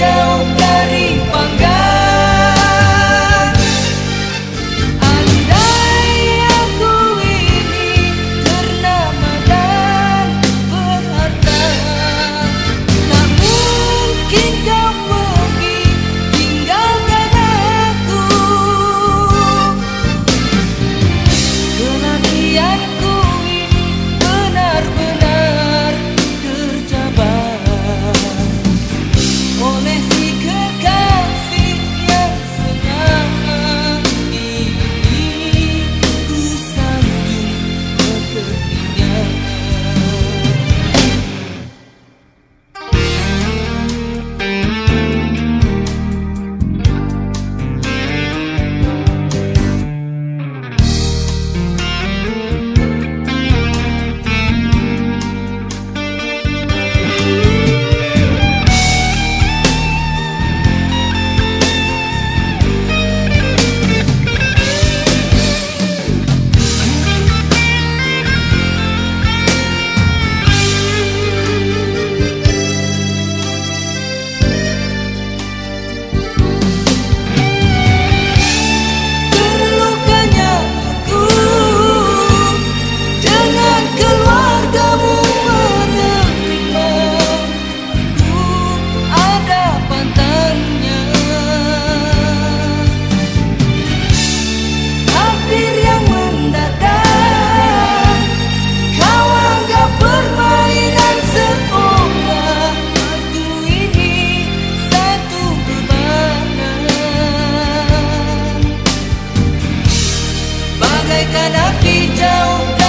down bagaikan api jauh